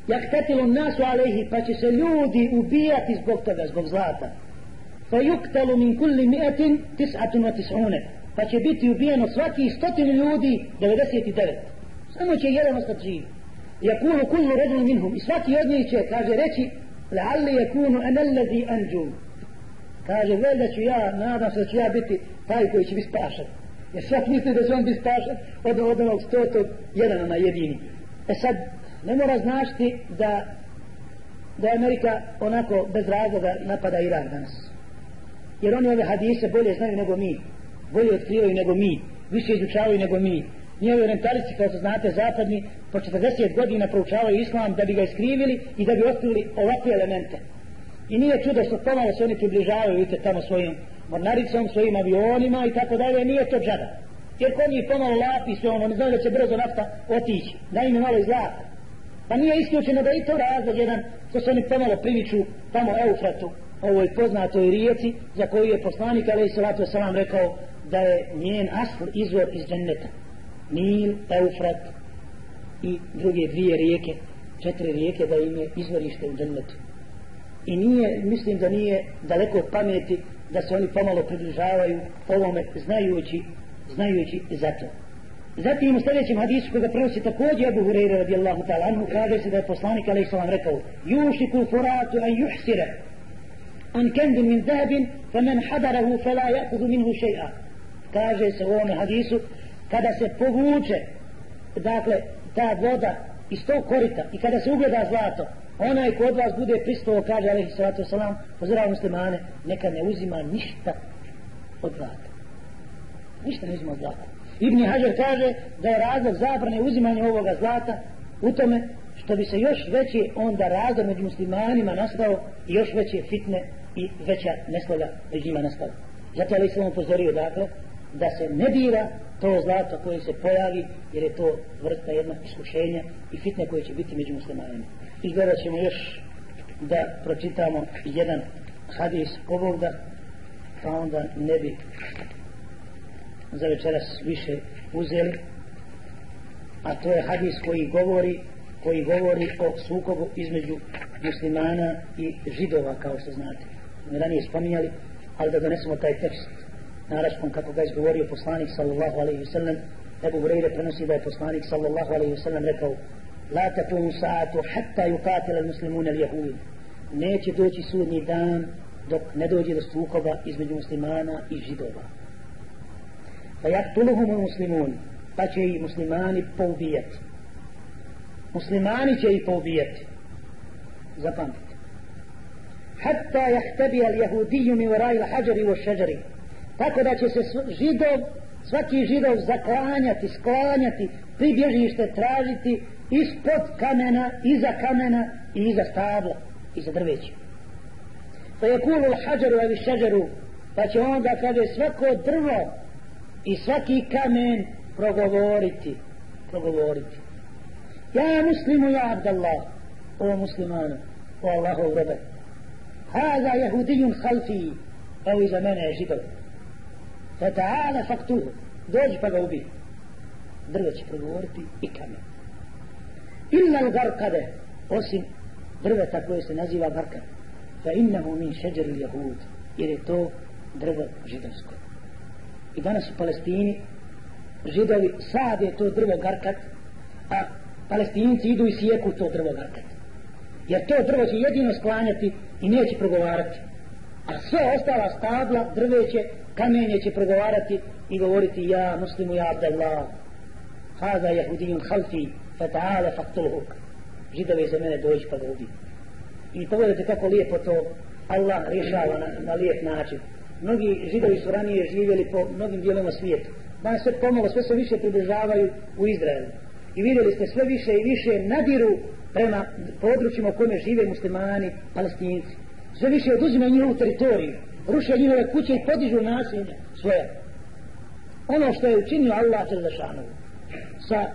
Jak tetilo nasu alehi, pa će se ljudi ubijati zbog toga, zbog zlata. Fa yuktalu min kulli mi'atin tis'atun wa tis'une. Pa će biti ubijeno svaki stotinu ljudi, 99. Samo će jedan ostati živ. Jakulu kullu redun minhum. I svaki od njih će, kaže, reći, la'alli yakunu ana alladhi anju kaže da ću ja nadam se da ću ja biti taj koji će biti spašen jer svak misli da će on biti spašen od, od onog stotog jedan na jedini e sad ne mora značiti da da Amerika onako bez razloga napada Iran danas jer oni ove hadise bolje znaju nego mi bolje otkrivaju nego mi više izučavaju nego mi Njihovi orientalisti, kao što znate, zapadni, po 40 godina proučavaju islam da bi ga iskrivili i da bi otkrili ovakve elemente. I nije čudo što pomalo se oni približavaju, vidite, tamo svojim mornaricom, svojim avionima i tako dalje, nije to džada. Jer kod njih pomalo lapi sve ono, ne znaju da će brzo nafta otići, da im je malo izlaka. Pa nije isključeno da i to razlog jedan, što se oni pomalo primiču tamo Eufratu, ovoj poznatoj rijeci, za koju je poslanik, ali i salatu wasalam, rekao da je njen asl izvor iz dženneta. Nil, Eufrat i druge dvije rijeke, četiri rijeke da im je izvorište u džennetu. I nije, mislim da nije daleko od pameti da se oni pomalo približavaju ovome znajući, znajući za to. Zatim u sljedećem hadisu koga prenosi također Abu Hureyre radijallahu ta'ala anhu kaže se da je poslanik alaih sallam rekao Jušiku furatu an juhsire an kendin min zahabin fa men hadarahu fa la jakudu minhu še'a kaže se u ovome hadisu kada se povuče dakle ta voda iz tog korita i kada se ugleda zlato onaj ko od vas bude pristovo kaže alaihi salatu wasalam pozdrav muslimane neka ne uzima ništa od zlata. Ništa ne uzima od zlata. Ibni Hajar kaže da je razlog zabrane uzimanja ovoga zlata u tome što bi se još veće onda razlog među muslimanima nastao i još veće fitne i veća nesloga među njima nastao zato je Islam upozorio dakle da se ne dira to zlato koje se pojavi jer je to vrsta jednog iskušenja i fitne koje će biti među muslimanima. Izgledat ćemo još da pročitamo jedan hadis ovogda pa onda ne bi za večeras više uzeli a to je hadis koji govori koji govori o sukobu između muslimana i židova kao što znate. Mi ranije spominjali ali da donesemo taj tekst na naraskom kako ga izgovorio poslanik sallallahu alaihi sallam Ebu Hureyre prenosi da je poslanik sallallahu alaihi sallam rekao La takumu sa'atu hatta yuqatila muslimuna al-jahud neće doći sudnji dan dok ne dođe do sukoba između muslimana i židova. Fa yaktuluhum muslimun pa će i muslimani poubijati. Muslimani će i poubijati. Zapamtite. Hatta yahtabi al-jahudiju mi varaj al-hađari wa šeđari tako da će se židov svaki židov zaklanjati sklanjati pribježište tražiti ispod kamena iza kamena i iza stabla iza drveća. Pa je kulu hađaru ali šađaru pa će onda kaže svako drvo i svaki kamen progovoriti progovoriti. Ja muslimu ja abdallah o muslimanu o Allahov robe. Hada jehudijun halfi evo iza mene je židov. Fata'ala faktuhu. Dođi pa ga ubi. Drvo će progovoriti i kamen. Illa l-garkade, osim drveta koje se naziva garkad. Fa innahu min šeđer jahud. Jer je to drvo židovsko. I danas u Palestini židovi sade to drvo garkat, a palestinci idu i sijeku to drvo garkat. Jer to drvo će jedino sklanjati i neće progovarati. A sve ostala stabla, drveće, kamenje će progovarati i govoriti ja muslimu ja abdallah haza jehudijun halfi fa ta'ala faktulhu židove za mene dođi pa ga ubi. I pogledajte kako lijepo to Allah rješava na, na lijep način. Mnogi židovi su ranije živjeli po mnogim dijelima svijeta. Danas sve pomalo sve se više približavaju u Izraelu. I vidjeli ste sve više i više nadiru prema područjima u kojima žive muslimani palestinci. Sve više oduzimaju njihovu teritoriju ruše njihove kuće i podižu nasilje svoje. Ono što je učinio Allah Đelešanu sa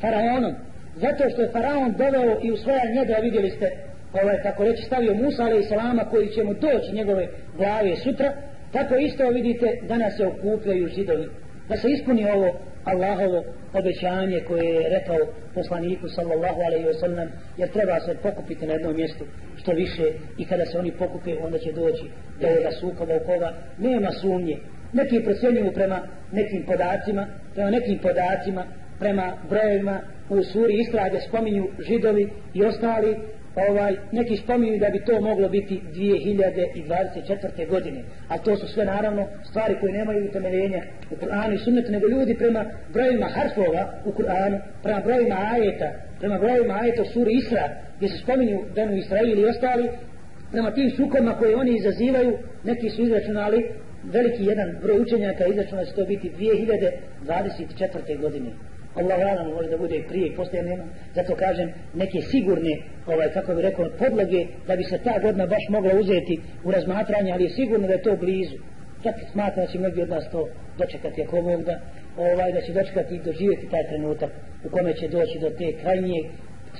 faraonom, zato što je faraon doveo i u svoja njega vidjeli ste, ovaj, kako reći, stavio Musa ale i Salama koji će mu doći njegove glave sutra, tako isto vidite danas se okupljaju židovi. Da se ispuni ovo Allahovo obećanje koje je rekao poslaniku sallallahu alaihi wa sallam, jer treba se pokupiti na jednom mjestu što više i kada se oni pokupe onda će doći do ovoga sukoba u koga nema sumnje. Neki procjenjuju prema nekim podacima prema nekim podacima prema brojevima. U suri istrage spominju židovi i ostali ovaj, neki spominju da bi to moglo biti 2024. godine a to su sve naravno stvari koje nemaju utemeljenja u Kur'anu i sunnetu nego ljudi prema brojima harfova u Kur'anu prema brojima ajeta prema brojima ajeta u suri Isra gdje se spominju Benu Israili i ostali prema tim sukoma koje oni izazivaju, neki su izračunali, veliki jedan broj učenjaka izračunali da će to biti 2024. godine. Allah alam može da bude prije i poslije nema. Zato kažem neke sigurne, ovaj, kako bi rekao, podloge da bi se ta godina baš mogla uzeti u razmatranje, ali je sigurno da je to blizu. Čak smatra da će mnogi od nas to dočekati ako Bog da, ovaj, da će dočekati i doživjeti taj trenutak u kome će doći do te krajnje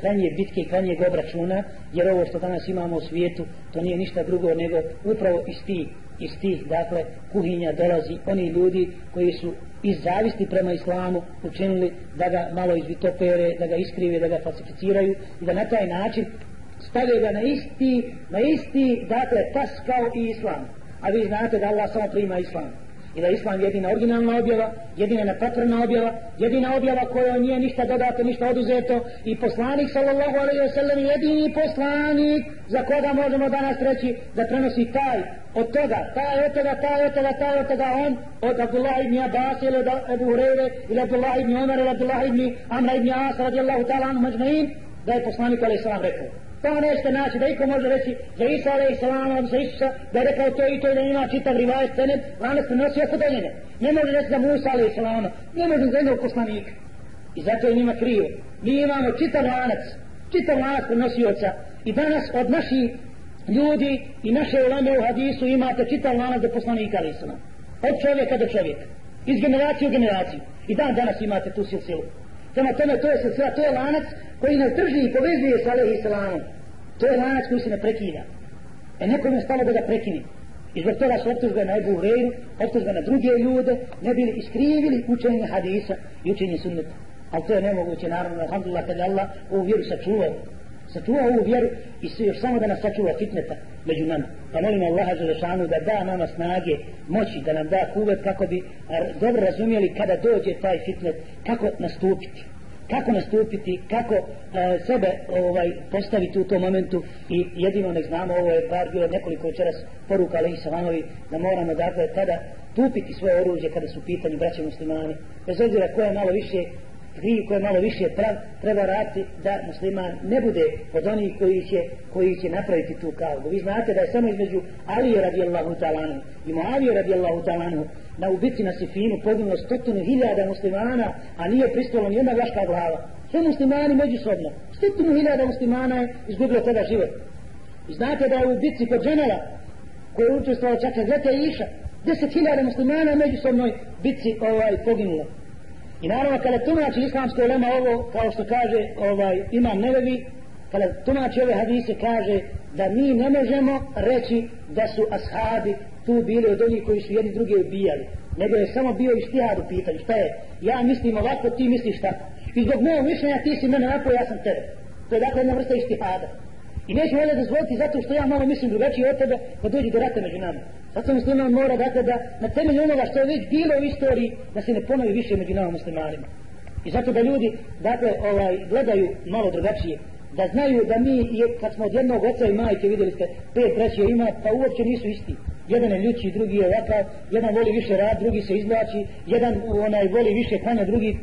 krajnje bitke i krajnjeg obračuna, jer ovo što danas imamo u svijetu, to nije ništa drugo nego upravo iz tih, iz tih dakle, kuhinja dolazi oni ljudi koji su iz zavisti prema islamu učinili da ga malo izvitopere, da ga iskrive, da ga falsificiraju i da na taj način stave ga na isti, na isti, dakle, tas kao i islam. A vi znate da Allah samo prima islam i da je islam jedina originalna objava, jedina nepotrebna objava, jedina objava koja nije ništa dodato, ništa oduzeto. I poslanik sallallahu alaihi wa sallam jedini poslanik za koga možemo danas reći da prenosi taj od toga, taj od toga, taj od toga, taj od toga, on od Abdullah ibn Abbas ili od Ebu Hureyre ili Abdullah ibn Umar ili Abdullah ibn Amra ibn Asa radijallahu ta'ala anhu mađmain da je poslanik alaihi sallam rekao tamo nećete naći da iko može reći za Isa alaih salam, za Isusa, da je rekao to i to i da ima čitav rivajet cenem, lanac prenosi oko daljene. Ne može reći za Musa alaih salam, ne može za jednog poslanika. I zato je njima krivo. Mi imamo čitav lanac, čitav lanac prenosioca. I danas od naših ljudi i naše ulame u hadisu imate čitav lanac do poslanika alaih salam. Od čovjeka do čovjeka. Iz generacije u generaciju. I dan danas imate tu silsilu. Prema tome to je silsila, to je lanac koji nas drži i povezuje sa alaihi salamom. To je lanac koji se ne prekida. E nekom je stalo da ga prekini. I zbog toga su optužbe na Ebu Hureyru, optužbe na druge ljude, ne bili iskrivili učenje hadisa i učenje sunneta. Ali to je nemoguće, naravno, alhamdulillah, kada Allah ovu vjeru sačuvao. Sačuvao ovu vjeru i sve još samo da nas sačuva fitneta među nama. Pa molim Allaha Želešanu da da nama snage, moći, da nam da kuvet kako bi dobro razumjeli kada dođe taj fitnet, kako nastupiti kako nastupiti, kako e, sebe ovaj postaviti u tom momentu i jedino ne znamo, ovo je bar bilo nekoliko večeras poruka Ali Salanovi, da moramo dakle tada tupiti svoje oružje kada su pitanju braće muslimani, bez obzira ko je malo više kriv, ko je malo više prav, treba raditi da musliman ne bude od onih koji će, koji će napraviti tu kaudu. Vi znate da je samo između Alije radijallahu talanu i Moavije radijallahu talanu na ubici na Sifinu poginulo stotinu hiljada muslimana, a nije pristalo nijedna vlaška glava. Sve muslimani međusobno. Stotinu hiljada muslimana je izgubilo tada život. I znate da je u ubici kod dženela, koji je učestvovao čak iz Lete Iša, deset hiljada muslimana međusobnoj bici ovaj, poginulo. I naravno kada tumači islamsko ulema ovo, kao što kaže ovaj, imam nevevi, kada tumači ove hadise kaže da mi ne možemo reći da su ashabi tu bili od onih koji su jedni druge ubijali nego je samo bio ištihad u pitanju. Šta je, ja mislim ovako ti misliš tako. I zbog mojeg mišljenja ti si mene ovako ja sam tebe. To je dakle jedna vrsta ištihada. I nećemo ovdje dozvoliti zato što ja malo mislim drugačije od tebe da dođe do rata među nama. Zato musliman mora dakle da na temelju onoga što je već bilo u istoriji da se ne ponovi više među nama muslimanima. I zato da ljudi dakle ovaj gledaju malo drugačije da znaju da mi, kad smo od jednog oca i majke vidjeli ste, pet braće ima, pa uopće nisu isti jedan je ljuči, drugi je ovakav, jedan voli više rad, drugi se izvlači, jedan onaj voli više klanja, drugi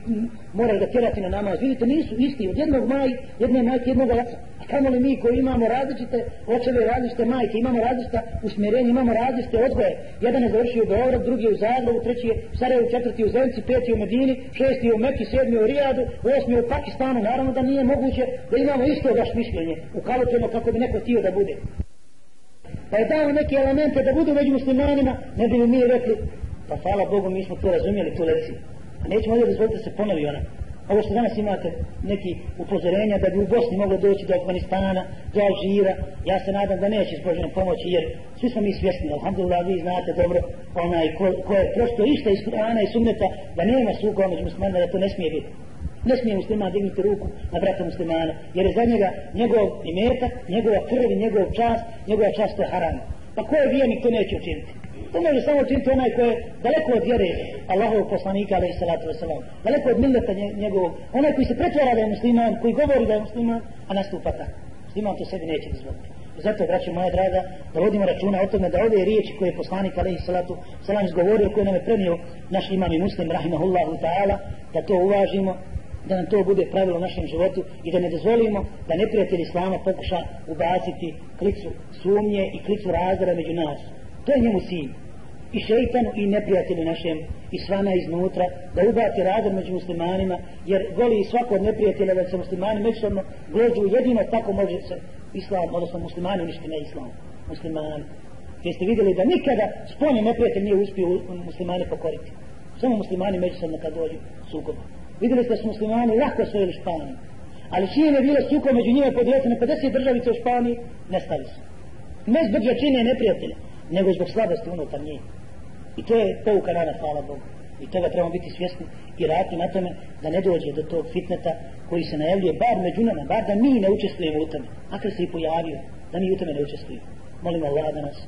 mora da tjerati na namaz. Vidite, nisu isti od jednog maj, jedne majke, jednog oca. A kamo li mi koji imamo različite očeve, različite majke, imamo različita usmjerenja, imamo različite odgoje. Jedan je završio u Beograd, drugi je u Zagrebu, treći je u Sarajevu, četvrti u Zemci, peti u Medini, šesti u Meki, sedmi u Rijadu, osmi u Pakistanu. Naravno da nije moguće da imamo isto vaš mišljenje. Ukalutujemo kako bi neko htio da bude pa je dao neke elemente da budu među muslimanima, ne bi mi rekli, pa hvala Bogu mi smo to razumijeli, tu lekciju. A nećemo ovdje dozvoliti da se ponovi ona. Ovo što danas imate neki upozorenja da bi u Bosni moglo doći do Afganistana, do Alžira, ja se nadam da neće s pomoći, jer svi smo mi svjesni, alhamdulillah, vi znate dobro, onaj ko, ko je prosto išta iz Kur'ana i sunneta, da nema sukoba među muslimanima, da to ne smije biti ne smije muslima dignuti ruku na brata muslimana, jer je za njega njegov imetak, njegova krv i njegov čas, njegova čast je haram. Pa ko je vijenik, to neće učiniti. To može samo učiniti onaj koji je daleko od vjere Allahovog poslanika, alaih salatu wasalam, daleko od milleta njegovog, onaj koji se pretvara da je musliman, koji govori da je musliman, a nastupa tako. Musliman to sebi neće dozvoliti. Zato, braće moja draga, da vodimo računa o tome da ove riječi koje je poslanik alaihi salatu salam izgovorio, koje nam je prenio naš imam i muslim, rahimahullahu ta'ala, da to uvažimo, da nam to bude pravilo u našem životu i da ne dozvolimo da neprijatelj Islama pokuša ubaciti klicu sumnje i klicu razdora među nas. To je njemu sin. I šeitanu i neprijatelju našem i s iznutra da ubaci razdor među muslimanima jer voli svako od neprijatelja da se muslimani međusobno glođu jedino tako može se islam, odnosno muslimani uništi ne islam. Muslimani. Jeste ste vidjeli da nikada spolni neprijatelj nije uspio muslimane pokoriti. Samo muslimani međusobno kad dođu sukoba. Vidjeli ste da su muslimani lako osvojili Španiju. Ali čije je bilo suko među njima podijeljeno 50 državice u Španiji, nestali su. Ne zbog jačine neprijatelja, nego zbog slabosti unutar njih. I to je pouka rana, hvala Bogu. I toga trebamo biti svjesni i raditi na tome da ne dođe do tog fitneta koji se najavljuje bar među nama, bar da mi ne učestvujemo u tome. Ako se i pojavio, da mi u tome ne učestvujemo. Molimo Allah da nas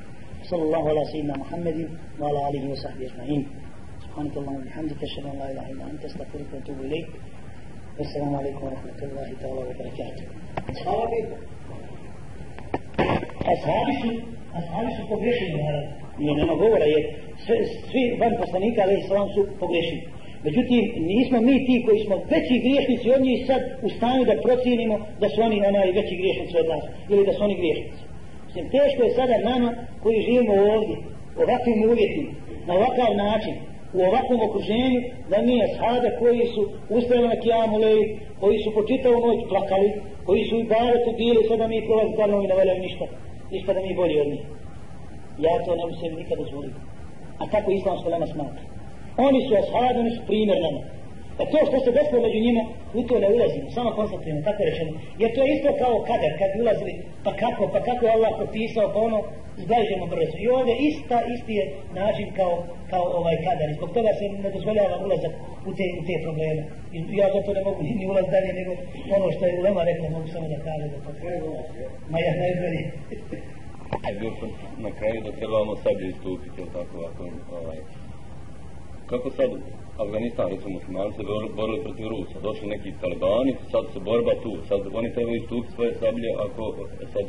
صلى الله على سيدنا محمد وعلى آله وصحبه أجمعين سبحانك اللهم وبحمدك أشهد أن لا إله إلا أنت أستغفرك وأتوب إليك والسلام عليكم ورحمة الله تعالى وبركاته Ashabi su, ashabi su pogrešili, naravno. Nije nema govora, jer sve, svi van poslanika, ali islam su pogrešili. Međutim, nismo mi ti koji smo veći griješnici od njih sad u stanju da procijenimo da su oni onaj veći griješnici od nas. Ili da su oni griješnici. Jer teško je sada nama koji živimo ovdje, u ovakvim uvjetima, na ovakav način, u ovakvom okruženju, da mi je koji su ustavili na kijamu leju, koji su po čitavu noć plakali, koji su i baretu bili, sada mi prolazi da ne valjaju ništa, ništa da mi bolji od njih. Ja to ne mislim nikad dozvoliti. A tako islamsko nama smatra. Oni su ashabi, oni su primjer nama. A to što se desilo među njima, u to ne ulazimo, samo konstatujemo, tako rečeno. Jer to je isto kao kader, kad ulazili, pa kako, pa kako je Allah popisao, pa ono, zbližemo brzo. I ovdje ista, isti je način kao, kao ovaj kader. I zbog toga se ne dozvoljava ulazak u te, u te probleme. I ja zato ne mogu ni ulaz dalje, nego ono što je Ulema rekla, mogu samo da kaže da to treba. Ma ja najbolje. na kraju da trebamo sablje istupiti, tako, ako, ovaj, kako sad Afganistan, recimo muslimani se borili protiv Rusa, došli neki talibani, sad se borba tu, sad oni trebaju istupiti svoje sablje, ako sad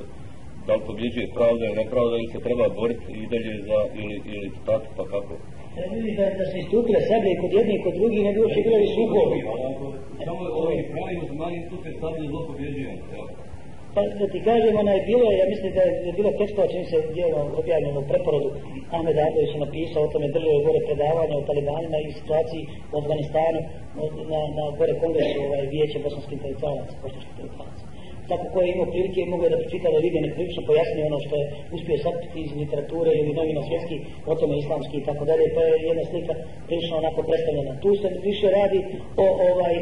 da li pobjeđuje pravda ili nepravda ili se treba boriti i dalje za ili, ili tako pa kako? Da vidi da, da se istupile sablje kod jednih i kod drugih ne bi uopće bilo i sukobi. Samo ovi pravi muslimani istupe sablje zlo pobjeđuje. Pa da ti kažem, ona je bilo, ja mislim da je bilo tekstova čim se dijelo objavljeno u preporodu. Ahmed Adović je napisao o tome držao je gore predavanja o talibanima i situaciji u Afganistanu na, na gore kongresu ovaj, vijeće bosanskih policavaca, bosanskih policavaca. Tako ko je imao prilike i mogu da pročita da vidi neprilično pojasnije ono što je uspio sakriti iz literature ili novina svjetski o tome islamski i tako dalje. To je jedna slika prilično onako predstavljena. Tu se više radi o ovaj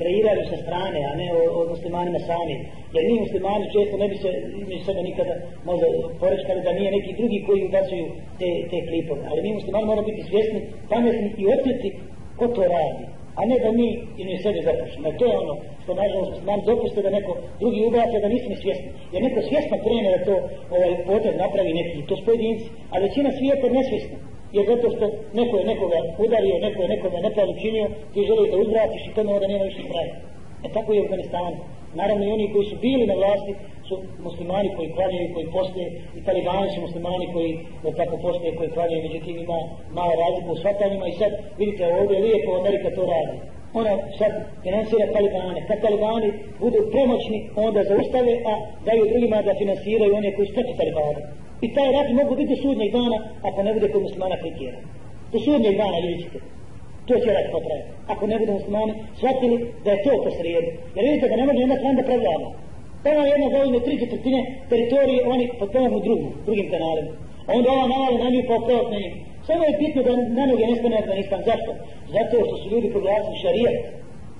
kreiraju sa strane, a ne o, o muslimanima sami. Jer mi muslimani često ne bi se među sebe nikada možda porečkali da nije neki drugi koji ubacuju te, te klipove. Ali mi muslimani moramo biti svjesni, pametni i otkriti ko to radi. A ne da mi i mi sebe zapušimo. To je ono što nažalost nam dopuste da neko drugi ubace da nismo svjesni. Jer neko svjesno krene da to ovaj potez napravi neki, to su pojedinci. A većina svijeta nesvjesna jer zato što neko je nekoga udario, neko je nekome nepravdu činio, ti želiš da uzvratiš i tome onda nema više kraja. E tako je u Afganistanu. Naravno i oni koji su bili na vlasti su muslimani koji klanjaju, koji postoje, i talibani su muslimani koji da tako postoje, koji klanjaju, međutim ima malo razliku u svatanjima i sad vidite ovdje lijepo Amerika to radi. Ona sad finansira talibane. Kad talibani budu premoćni, onda zaustave, a daju drugima da finansiraju one koji su protiv talibana. I taj rat mogu biti do sudnjeg dana ako ne bude kod muslimana kritira. Do sudnjeg dana vidite. To će rat potrajati. Ako ne bude muslimani shvatili da je to po srijedu. Jer vidite da ne može jedna stran da pravljava. Ova jedna zauzme tri četvrtine teritorije, oni potpomognu drugu, drugim kanalima. A onda ova navali na nju popravot na njih. Samo je pitno da na noge ne stane Afganistan. Zašto? Zato što su ljudi proglasili šarijat.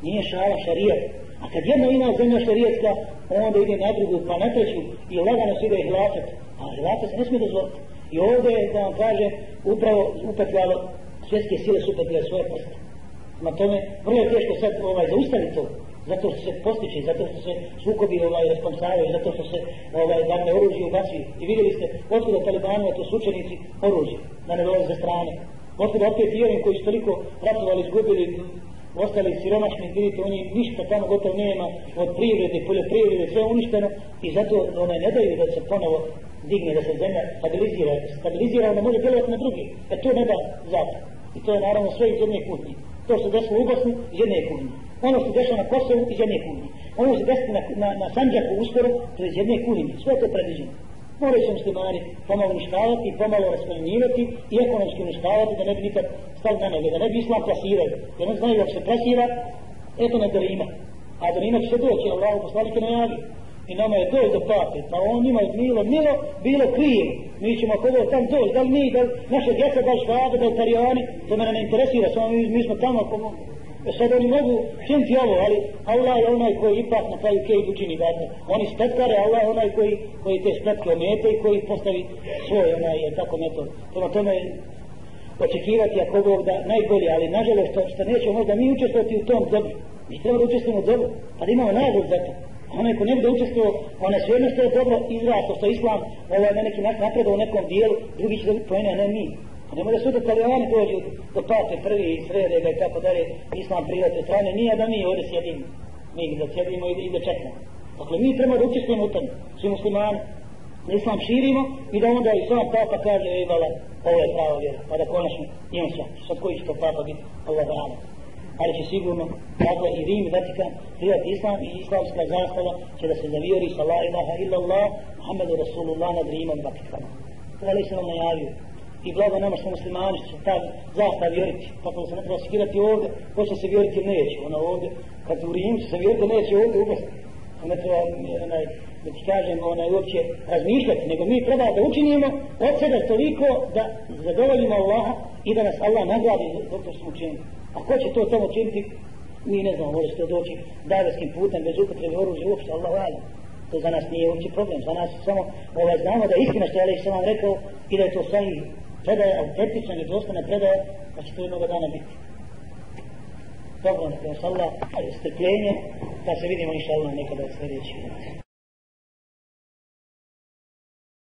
Nije šala šarijat. A kad jedna ima zemlja šarijetska, onda ide na drugu, pa na treću i lagano se ide ih. A Hrvata se ne smije dozvoliti. I ovdje je, da vam kaže, upravo upetljalo, svjetske sile su upetljale svoje prste. Na tome, vrlo je teško sad ovaj, zaustaviti to. zato što se postiče, zato što se sukobi ovaj, responsavaju, zato što se ovaj, dakle, oružje ubacuje. I vidjeli ste, otkuda talibanima, to su učenici oružje, da ne dolaze strane. Otkuda opet i ovim koji su toliko ratovali, izgubili, ostali siromašni, vidite, oni ništa tamo gotovo nema od privrede, poljoprivrede, sve uništeno i zato one ne daju da se ponovo digne, da se zemlja stabilizira. Stabilizira, onda može djelovati na drugi. E to ne da zato. I to je naravno sve iz jedne kutnje. To se desilo u Bosni iz jedne kutnje. Ono se desilo na Kosovu iz jedne kutnje. Ono se desilo na, na, na Sanđaku uskoro, to je iz jedne kutnje. Sve to predviđeno. Moraju se muslimani pomalo uništavati, pomalo rasprednjivati i ekonomski uništavati da ne bi nikad stali na noge, da ne bi islam plasirali. Jer on znaju ako se plasira, eto na dorima. A dorima će se doći, Allah poslanike najavi. I nama je doći do pape, pa on ima bilo milo, bilo krivo. Mi ćemo ako ovo tam doći, da li mi, da li naše djeca, da li švabe, da li tarijani, to mene ne interesira, samo mi, mi smo tamo, pomogli sad oni mogu činiti ovo, ali Allah je onaj koji ipak na kraju kejid učini dakle. Oni spetkare, Allah je onaj koji, koji te spetke omete i koji postavi svoj onaj, je tako metod. Prema tome, očekivati ako Bog da najbolje, ali nažalost što, što nećemo možda mi učestvovati u tom dobru. Mi treba da učestvujemo dobro, pa da imamo nagrod za to. Onaj ko ne bude učestvovao, ona sve sve što je dobro izrasto, što je islam, ovaj na neki napredao u nekom dijelu, drugi će dobiti pojene, a ne mi. A ne može sve da talijani dođu do pate prvi i srede ga i tako dalje, islam prijatelj strane, nije da mi ovdje sjedimo. Mi da sjedimo i da čekamo. Dakle, mi treba da učestvujemo u tom, svi muslimani, da islam širimo i da onda i sam papa kaže, ej vala, ovo je prava vjera, pa da konačno imam sve. Sad koji će to papa biti, Allah da rana. Ali će sigurno, dakle, i Rim i Vatikan, prijati islam i islamska zastava će da se zavijori sa la ilaha illa Allah, Muhammedu Rasulullah nad Rimom i Vatikanom. To je se vam najavio. I blago nama što muslimani će ta zastav vjeriti. Tako da se ne treba skirati ovdje, ko će se vjeriti neće. Ona ovdje, kad u Rim se vjeriti neće ovdje ubasti. Ona treba, onaj, da ti kažem, onaj, uopće razmišljati, nego mi treba da učinimo od sebe toliko da zadovoljimo Allaha i da nas Allah nagradi za to što smo učinili. A ko će to tamo činiti, mi ne znamo, može to doći davetskim putem, bez upotrebe oružja, uopšte, Allah valjam. To za nas nije uopće problem, za nas samo ovaj, znamo da je istina što je sam vam rekao i da je to sami predaje, autentična, nedostane predaje, pa će to jednoga dana biti. Dobro, neka vas Allah, strpljenje, pa se vidimo inša Allah nekada u sljedeći.